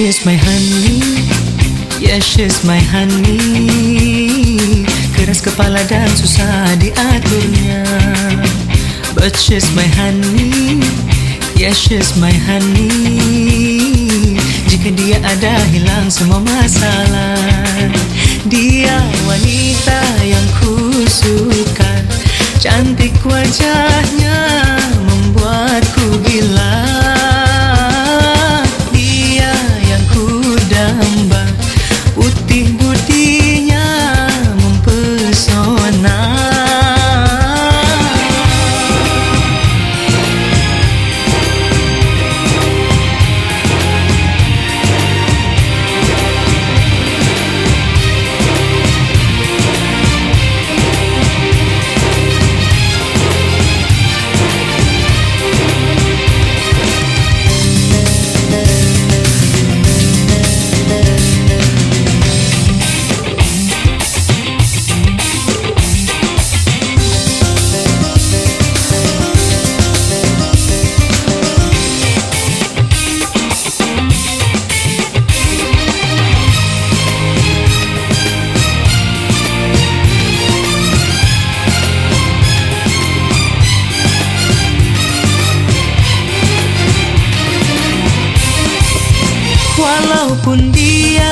is my honey. Yeah, she's my honey. Keras kepala dan susah diaturnya. But she's my honey. Yeah, she's my honey. Jika dia ada, hilang semua masalah. Dia wanita yang ku suka. Cantik wajahnya Walaupun dia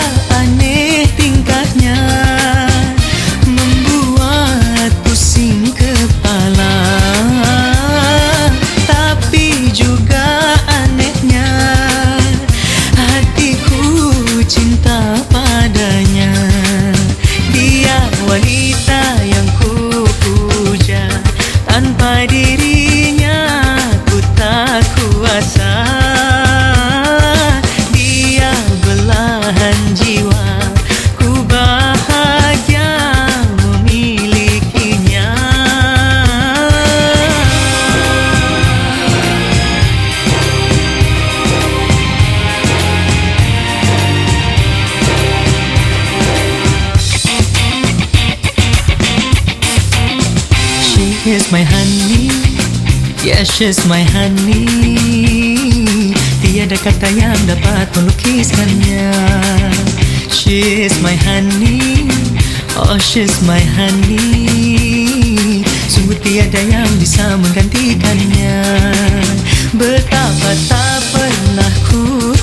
She's my honey. Yes, she's my honey. Tiada kata yang dapat melukiskannya. She's my honey. Oh, she's my honey. Sungguh tiada yang bisa menggantikannya. Betapa tak pernah ku